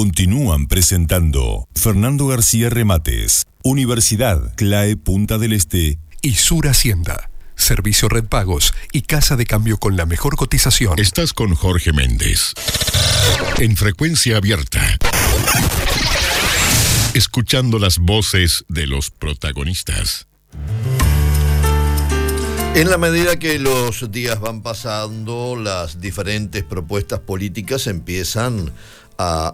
Continúan presentando Fernando García Remates, Universidad CLAE Punta del Este y Sur Hacienda. Servicio Red Pagos y Casa de Cambio con la mejor cotización. Estás con Jorge Méndez. En frecuencia abierta. Escuchando las voces de los protagonistas. En la medida que los días van pasando, las diferentes propuestas políticas empiezan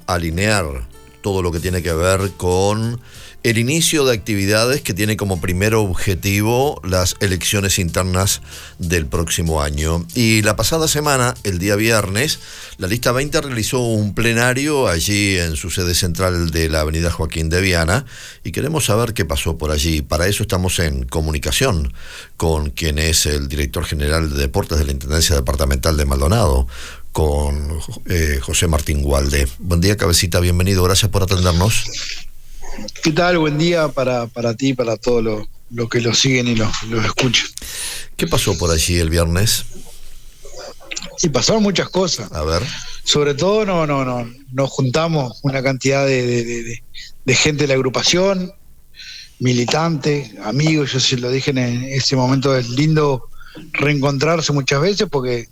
alinear todo lo que tiene que ver con el inicio de actividades que tiene como primer objetivo las elecciones internas del próximo año. Y la pasada semana, el día viernes, la lista 20 realizó un plenario allí en su sede central de la avenida Joaquín de Viana y queremos saber qué pasó por allí. Para eso estamos en comunicación con quien es el director general de deportes de la Intendencia Departamental de Maldonado, con eh, José Martín Gualde. Buen día, cabecita, bienvenido, gracias por atendernos. ¿Qué tal? Buen día para, para ti, para todos los lo que lo siguen y los lo escuchan. ¿Qué pasó por allí el viernes? Y pasaron muchas cosas. A ver. Sobre todo no, no, no, nos juntamos una cantidad de, de, gente de la agrupación, militantes, amigos, yo se lo dije en ese momento, es lindo reencontrarse muchas veces porque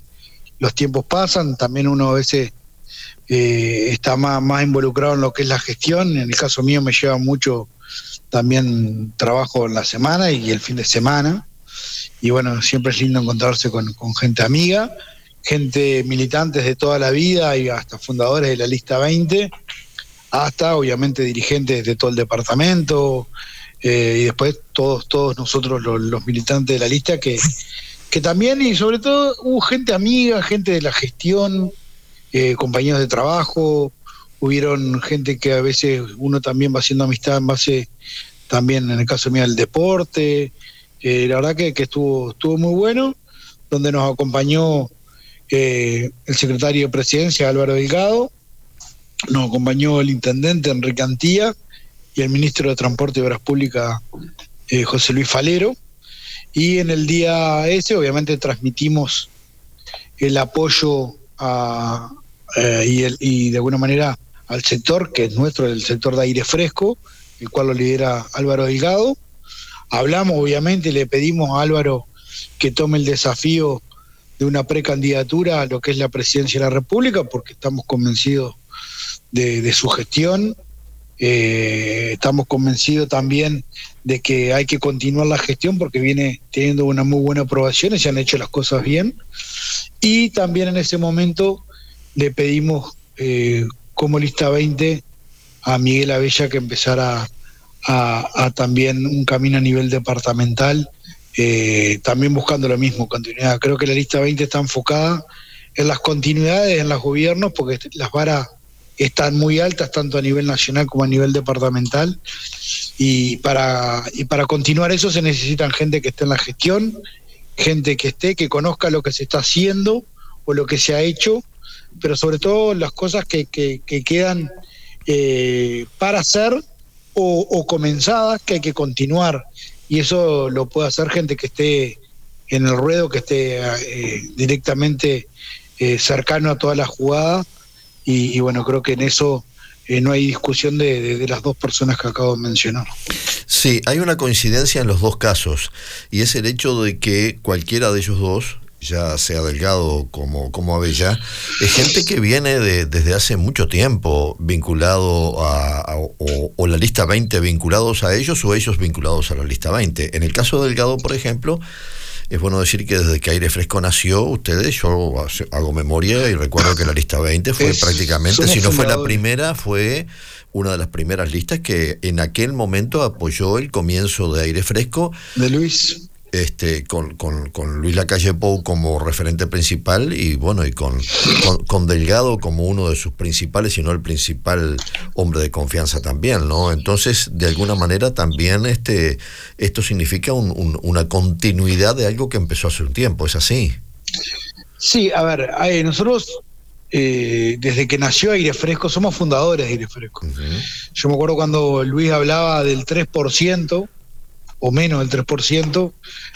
los tiempos pasan, también uno a veces eh, está más, más involucrado en lo que es la gestión, en el caso mío me lleva mucho también trabajo en la semana y el fin de semana, y bueno, siempre es lindo encontrarse con, gente amiga, gente militantes de toda la vida y hasta fundadores de la lista 20, hasta obviamente dirigentes de todo el departamento, eh, y después todos, todos nosotros los militantes de la lista que que también y sobre todo hubo gente amiga, gente de la gestión, eh, compañeros de trabajo, hubieron gente que a veces uno también va haciendo amistad en base también en el caso mío del deporte, eh, la verdad que, estuvo, estuvo muy bueno, donde nos acompañó eh, el secretario de presidencia Álvaro Delgado, nos acompañó el intendente Enrique Antía y el ministro de Transporte y Obras Públicas José Luis Falero. Y en el día ese, obviamente, transmitimos el apoyo a, eh, y, el, y de alguna manera al sector, que es nuestro, el sector de aire fresco, el cual lo lidera Álvaro Delgado. Hablamos, obviamente, le pedimos a Álvaro que tome el desafío de una precandidatura a lo que es la presidencia de la República, porque estamos convencidos de, de su gestión eh, estamos convencidos también de que hay que continuar la gestión porque viene teniendo una muy buena aprobación y se han hecho las cosas bien. Y también en ese momento le pedimos eh, como lista 20 a Miguel Abella que empezara a, también un camino a nivel departamental, eh, también buscando lo mismo, continuidad. Creo que la lista 20 está enfocada en las continuidades en los gobiernos porque las varas están muy altas tanto a nivel nacional como a nivel departamental. Y para y para continuar eso se necesitan gente que esté en la gestión gente que esté que conozca lo que se está haciendo o lo que se ha hecho pero sobre todo las cosas que, que, quedan eh, para hacer o, comenzadas que hay que continuar. Y eso lo puede hacer gente que esté en el ruedo que esté eh, directamente eh, cercano a toda la jugada y, bueno, creo que en eso eh, no hay discusión de, las dos personas que acabo de mencionar. Sí, hay una coincidencia en los dos casos y es el hecho de que cualquiera de ellos dos, ya sea Delgado como, como Abella, es gente que viene de, desde hace mucho tiempo vinculado a, o, o, la lista 20 vinculados a ellos o ellos vinculados a la lista 20. En el caso de Delgado, por ejemplo, es bueno decir que desde que Aire Fresco nació, ustedes, yo hago memoria y recuerdo que la lista 20 fue prácticamente, si no fue la primera, fue una de las primeras listas que en aquel momento apoyó el comienzo de Aire Fresco. De Luis este, con, con, con, Luis Lacalle Pou como referente principal y bueno, y con, con, Delgado como uno de sus principales, y no el principal hombre de confianza también, ¿no? Entonces, de alguna manera también este, esto significa una continuidad de algo que empezó hace un tiempo, ¿es así? Sí, a ver, nosotros eh, desde que nació Aire Fresco, somos fundadores de Aire Fresco. Yo me acuerdo cuando Luis hablaba del 3%, o menos del 3%.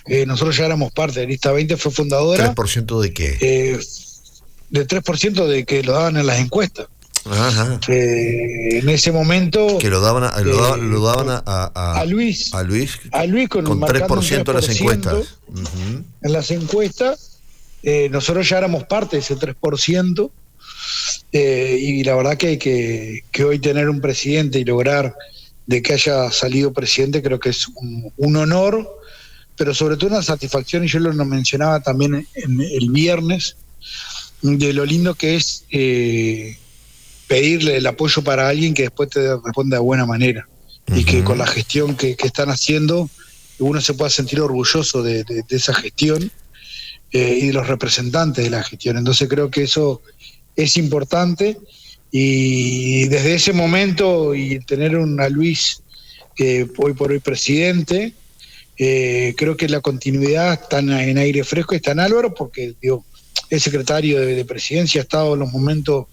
Eh, nosotros ya éramos parte de Lista 20, fue fundadora. ¿3% de qué? Eh, del 3% de que lo daban en las encuestas. Eh, en ese momento. Que lo daban a, lo daban, a, Luis. A Luis, a Luis con, 3%, en las encuestas. En las encuestas. Eh, nosotros ya éramos parte de ese 3%. Eh, y la verdad que hay que, que, hoy tener un presidente y lograr de que haya salido presidente creo que es un, honor, pero sobre todo una satisfacción, y yo lo mencionaba también en, el viernes, de lo lindo que es eh, pedirle el apoyo para alguien que después te responda de buena manera y que con la gestión que, están haciendo uno se pueda sentir orgulloso de, esa gestión eh, y de los representantes de la gestión. Entonces creo que eso es importante y desde ese momento y tener a Luis hoy por hoy presidente, eh, creo que la continuidad está en, aire fresco está en Álvaro porque digo, es secretario de, presidencia, ha estado en los momentos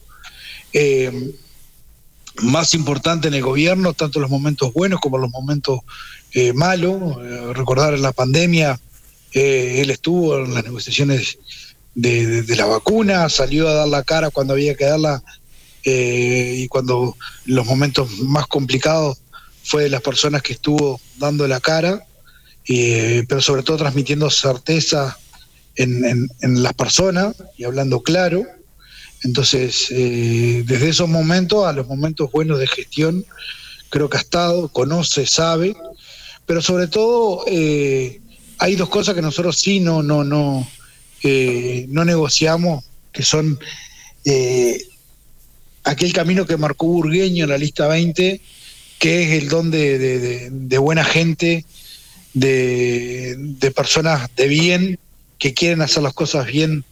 eh, más importantes en el gobierno, tanto los momentos buenos como los momentos eh, malos. recordar en la pandemia, él estuvo en las negociaciones de, la vacuna, salió a dar la cara cuando había que darla eh, y cuando los momentos más complicados fue de las personas que estuvo dando la cara, eh, pero sobre todo transmitiendo certeza en, las personas y hablando claro. Entonces, eh, desde esos momentos a los momentos buenos de gestión, creo que ha estado, conoce, sabe, pero sobre todo hay dos cosas que nosotros sí no, no, no, no negociamos, que son eh, aquel camino que marcó Burgueño en la lista 20, que es el don de, buena gente, de, personas de bien, que quieren hacer las cosas bien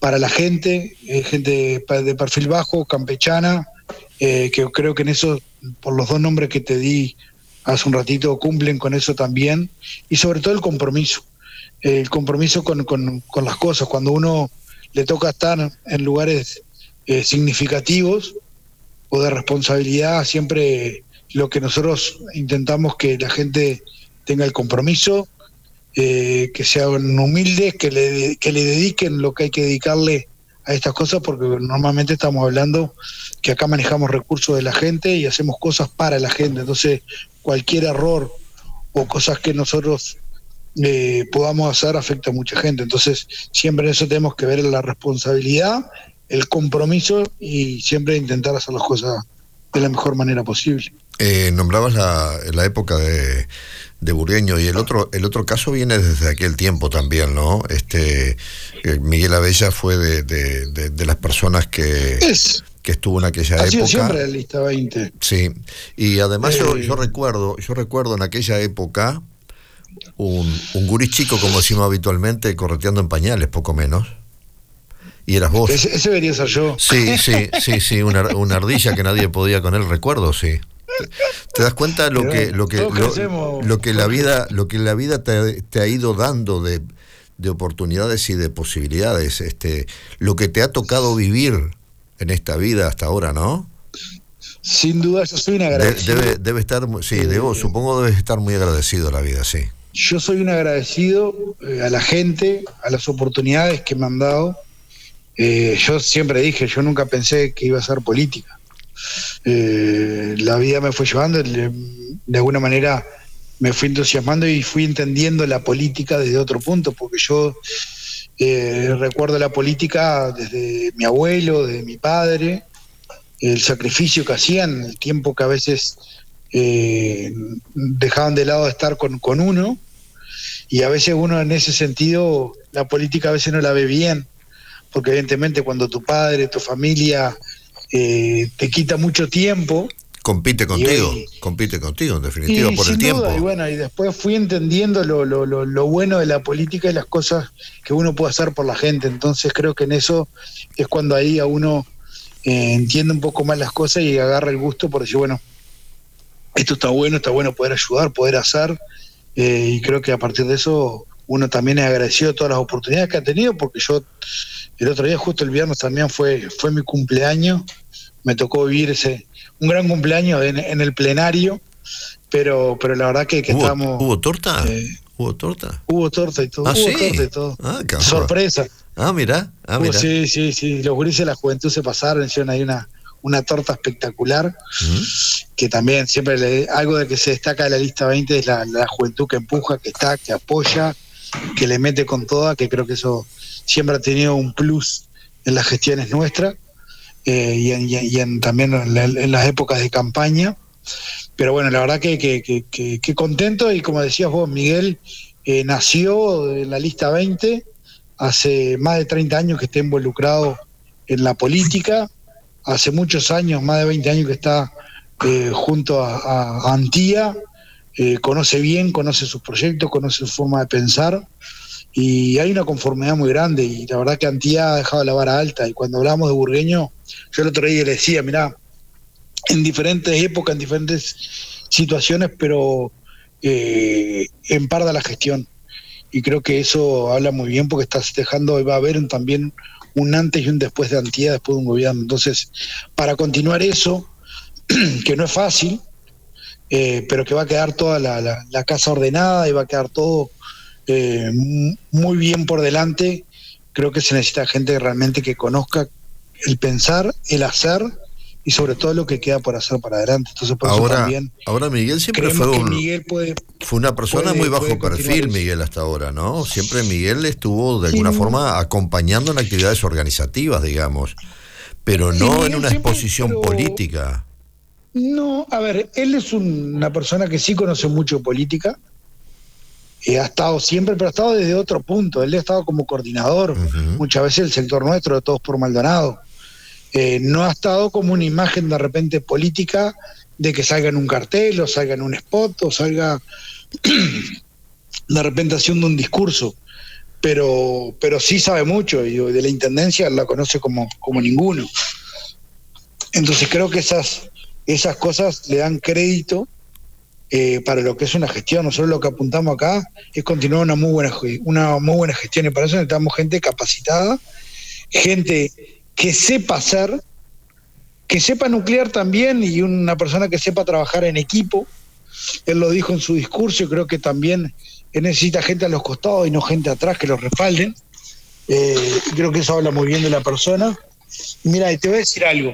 para la gente, eh, gente de perfil bajo, campechana, eh, que creo que en eso, por los dos nombres que te di hace un ratito, cumplen con eso también, y sobre todo el compromiso el compromiso con, con, las cosas. Cuando uno le toca estar en lugares eh, significativos o de responsabilidad, siempre lo que nosotros intentamos que la gente tenga el compromiso, eh, que sean humildes, que le, que le dediquen lo que hay que dedicarle a estas cosas, porque normalmente estamos hablando que acá manejamos recursos de la gente y hacemos cosas para la gente. Entonces, cualquier error o cosas que nosotros eh, podamos hacer afecta a mucha gente. Entonces, siempre en eso tenemos que ver la responsabilidad, el compromiso y siempre intentar hacer las cosas de la mejor manera posible. Eh, nombrabas la, la época de, de Burgueño y el otro el otro caso viene desde aquel tiempo también, ¿no? Este eh, Miguel Abella fue de, de, las personas que que estuvo en aquella ha época. siempre la lista 20. Sí. Y además yo, yo recuerdo yo recuerdo en aquella época un, un gurí chico, como decimos habitualmente, correteando en pañales, poco menos. Y eras vos. Ese, debería ser yo. Sí, sí, sí, sí, una, ardilla que nadie podía con él, recuerdo, sí. ¿Te das cuenta lo que lo que lo, que la vida lo que la vida te, ha ido dando de, de, oportunidades y de posibilidades este lo que te ha tocado vivir en esta vida hasta ahora no sin duda yo soy un agradecido debe, debe estar sí debo supongo debes estar muy agradecido a la vida sí yo soy un agradecido eh, a la gente, a las oportunidades que me han dado. Eh, yo siempre dije, yo nunca pensé que iba a ser política. Eh, la vida me fue llevando, de alguna manera me fui entusiasmando y fui entendiendo la política desde otro punto, porque yo recuerdo la política desde mi abuelo, desde mi padre, el sacrificio que hacían, el tiempo que a veces dejaban de lado de estar con, con uno y a veces uno en ese sentido, la política a veces no la ve bien, porque evidentemente cuando tu padre, tu familia eh, te quita mucho tiempo. Compite contigo, compite contigo en definitiva por el tiempo. y bueno, y después fui entendiendo lo, lo, lo, bueno de la política y las cosas que uno puede hacer por la gente. Entonces creo que en eso es cuando ahí a uno eh, entiende un poco más las cosas y agarra el gusto por decir, bueno, esto está bueno, está bueno poder ayudar, poder hacer eh, y creo que a partir de eso uno también es agradecido de todas las oportunidades que ha tenido, porque yo el otro día, justo el viernes también fue, fue mi cumpleaños, me tocó vivir ese, un gran cumpleaños en, el plenario, pero, pero la verdad que, que estamos... ¿Hubo torta? Eh, ¿Hubo torta? Hubo torta y todo. ¿Ah, hubo torta y todo. Ah, Sorpresa. Ah, mira. Ah, sí, sí, sí. Los grises de la juventud se pasaron, hicieron ahí una, una torta espectacular, que también siempre le, algo de que se destaca de la lista 20 es la, juventud que empuja, que está, que apoya, que le mete con toda, que creo que eso siempre ha tenido un plus en las gestiones nuestras eh, y, también en, las épocas de campaña. Pero bueno, la verdad que, que, contento y como decías vos, Miguel, eh, nació en la lista 20, hace más de 30 años que está involucrado en la política, hace muchos años, más de 20 años que está eh, junto a, Antía, eh, conoce bien, conoce sus proyectos, conoce su forma de pensar y hay una conformidad muy grande y la verdad que Antía ha dejado la vara alta y cuando hablamos de Burgueño, yo el otro día le decía, mira, en diferentes épocas, en diferentes situaciones, pero eh, en par la gestión. Y creo que eso habla muy bien porque estás dejando, va a haber también un antes y un después de Antía, después de un gobierno. Entonces, para continuar eso, que no es fácil, eh, pero que va a quedar toda la, casa ordenada y va a quedar todo eh, muy bien por delante, creo que se necesita gente realmente que conozca el pensar, el hacer y sobre todo lo que queda por hacer para adelante. Entonces, por ahora, eso también ahora Miguel siempre fue, fue una persona muy bajo perfil, Miguel, hasta ahora, ¿no? Siempre Miguel estuvo de alguna forma acompañando en actividades organizativas, digamos, pero no en una exposición política. No, a ver, él es una persona que sí conoce mucho política, ha estado siempre, pero ha estado desde otro punto. Él ha estado como coordinador, muchas veces el sector nuestro de Todos por Maldonado. Eh, no ha estado como una imagen de repente política de que salga en un cartel o salga en un spot o salga de repente haciendo un discurso. Pero, pero sí sabe mucho y de la intendencia la conoce como, como ninguno. Entonces creo que esas, esas cosas le dan crédito eh, para lo que es una gestión. Nosotros lo que apuntamos acá es continuar una muy buena, una muy buena gestión y para eso necesitamos gente capacitada, gente que sepa hacer, que sepa nuclear también y una persona que sepa trabajar en equipo. Él lo dijo en su discurso y creo que también necesita gente a los costados y no gente atrás que lo respalden. Eh, creo que eso habla muy bien de la persona. mira, te voy a decir algo.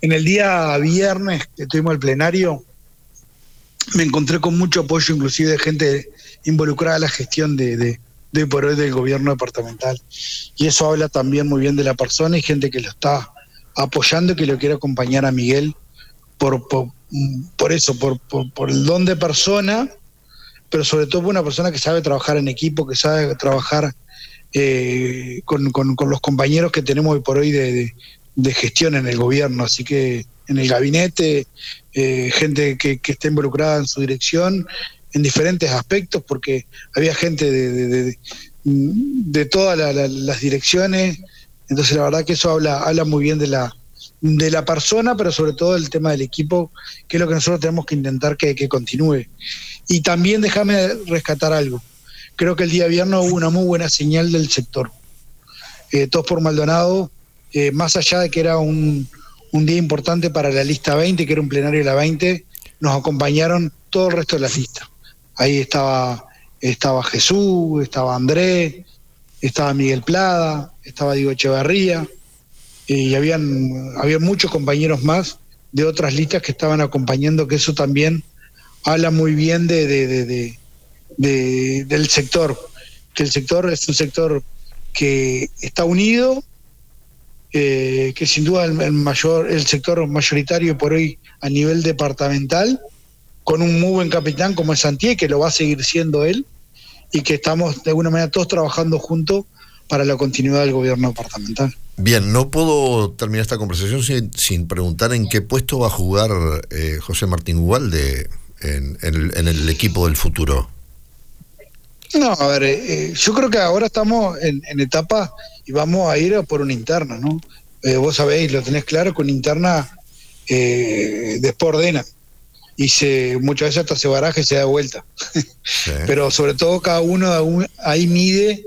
En el día viernes que tuvimos el plenario, me encontré con mucho apoyo, inclusive de gente involucrada en la gestión de, de por hoy del gobierno departamental. Y eso habla también muy bien de la persona y gente que lo está apoyando y que lo quiere acompañar a Miguel por, por, eso, por, por, el don de persona, pero sobre todo por una persona que sabe trabajar en equipo, que sabe trabajar eh, con, con, los compañeros que tenemos hoy por hoy de, de, gestión en el gobierno. Así que en el gabinete, eh, gente que, que está involucrada en su dirección en diferentes aspectos, porque había gente de, de, todas las direcciones, entonces la verdad que eso habla, habla muy bien de la, de la persona, pero sobre todo el tema del equipo, que es lo que nosotros tenemos que intentar que, continúe. Y también déjame rescatar algo. Creo que el día viernes hubo una muy buena señal del sector. Eh, todos por Maldonado, eh, más allá de que era un, un día importante para la lista 20, que era un plenario de la 20, nos acompañaron todo el resto de la lista. Ahí estaba, estaba Jesús, estaba Andrés, estaba Miguel Plada, estaba Diego Echeverría, y habían, había muchos compañeros más de otras listas que estaban acompañando, que eso también habla muy bien de, de, del sector, que el sector es un sector que está unido, eh, que sin duda el, mayor, el sector mayoritario por hoy a nivel departamental, con un muy buen capitán como es Santiago, que lo va a seguir siendo él, y que estamos de alguna manera todos trabajando juntos para la continuidad del gobierno departamental. Bien, no puedo terminar esta conversación sin, preguntar en qué puesto va a jugar eh, José Martín Ubalde en, el, equipo del futuro. No, a ver, eh, yo creo que ahora estamos en, etapa y vamos a ir por una interna, ¿no? Eh, vos sabéis, lo tenés claro, con interna después ordena y se, muchas veces hasta se baraja y se da vuelta. Pero sobre todo cada uno ahí mide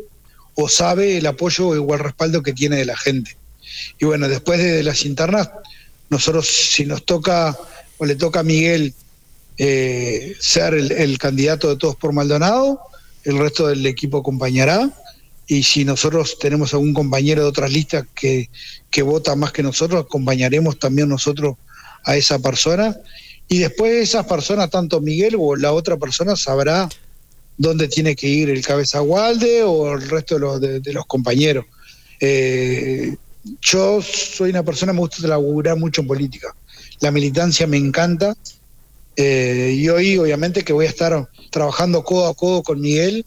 o sabe el apoyo o el respaldo que tiene de la gente. Y bueno, después de las internas, nosotros si nos toca o le toca a Miguel eh, ser el, candidato de todos por Maldonado, el resto del equipo acompañará. y si nosotros tenemos algún compañero de otras listas que, que vota más que nosotros, acompañaremos también nosotros a esa persona y después esa persona, tanto Miguel o la otra persona, sabrá dónde tiene que ir el cabeza Walde o el resto de los, de, los compañeros. Eh, yo soy una persona, me gusta laburar mucho en política. La militancia me encanta. Eh, y hoy, obviamente, que voy a estar trabajando codo a codo con Miguel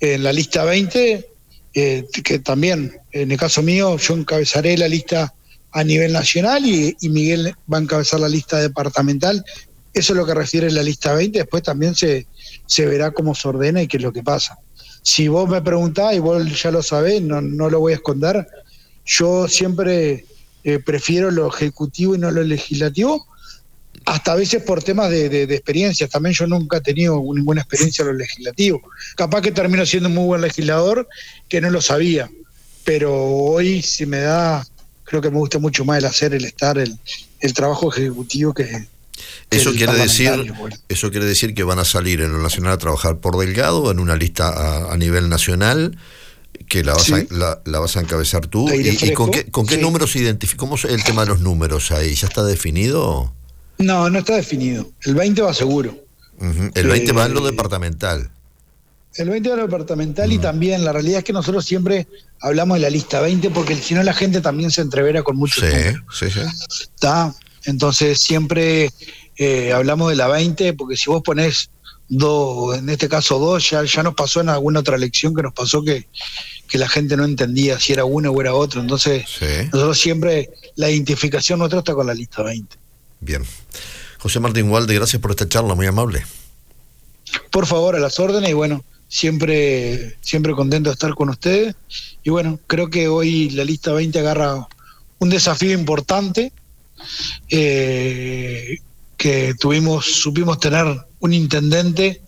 en la lista 20, eh, que también, en el caso mío, yo encabezaré la lista a nivel nacional y, Miguel va a encabezar la lista departamental. Eso es lo que refiere la lista 20, después también se, se verá cómo se ordena y qué es lo que pasa. Si vos me preguntás, y vos ya lo sabés, no, no lo voy a esconder, yo siempre eh, prefiero lo ejecutivo y no lo legislativo, hasta a veces por temas de, de, experiencias. También yo nunca he tenido ninguna experiencia en lo legislativo. Capaz que termino siendo un muy buen legislador, que no lo sabía. Pero hoy, si me da creo que me gusta mucho más el hacer, el estar, el, el trabajo ejecutivo que... eso quiere decir, eso quiere decir que van a salir en lo nacional a trabajar por Delgado en una lista a, nivel nacional que la vas, a, la, vas a encabezar tú. ¿Y, con qué, con qué números se identifica? ¿Cómo es el tema de los números ahí? ¿Ya está definido? No, no está definido. El 20 va seguro. El 20 va en lo eh, departamental. El 20 va en lo departamental y también la realidad es que nosotros siempre hablamos de la lista 20 porque si no la gente también se entrevera con muchos sí, Sí, sí. ¿Está? Entonces siempre eh, hablamos de la 20 porque si vos ponés dos, en este caso dos, ya, ya nos pasó en alguna otra elección que nos pasó que, que la gente no entendía si era uno o era otro. Entonces nosotros siempre, la identificación nuestra está con la lista 20. Bien. José Martín Walde, gracias por esta charla, muy amable. Por favor, a las órdenes y bueno, siempre, siempre contento de estar con ustedes. Y bueno, creo que hoy la lista 20 agarra un desafío importante, eh, que tuvimos, supimos tener un intendente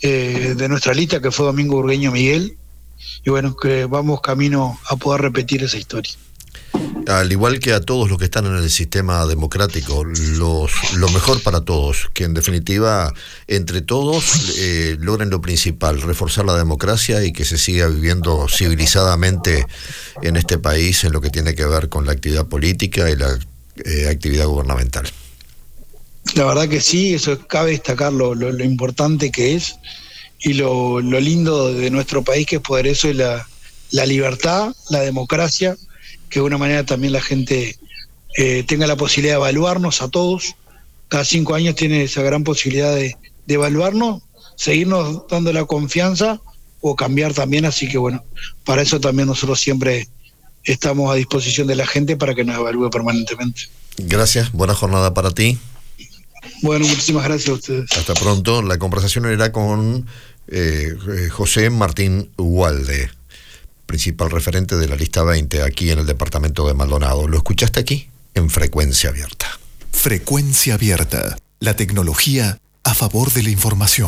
eh, de nuestra lista, que fue Domingo Burgueño Miguel, y bueno, que vamos camino a poder repetir esa historia al igual que a todos los que están en el sistema democrático, los, lo mejor para todos, que en definitiva entre todos eh, logren lo principal, reforzar la democracia y que se siga viviendo civilizadamente en este país en lo que tiene que ver con la actividad política y la eh, actividad gubernamental. La verdad que sí, eso cabe destacar lo, lo, importante que es y lo, lo, lindo de nuestro país que es poder eso y la, la libertad, la democracia que de una manera también la gente eh, tenga la posibilidad de evaluarnos a todos. Cada cinco años tiene esa gran posibilidad de, evaluarnos, seguirnos dando la confianza o cambiar también. Así que bueno, para eso también nosotros siempre estamos a disposición de la gente para que nos evalúe permanentemente. Gracias, buena jornada para ti. Bueno, muchísimas gracias a ustedes. Hasta pronto. La conversación era con eh, José Martín Ugalde principal referente de la lista 20 aquí en el departamento de Maldonado. ¿Lo escuchaste aquí? En frecuencia abierta. Frecuencia abierta. La tecnología a favor de la información.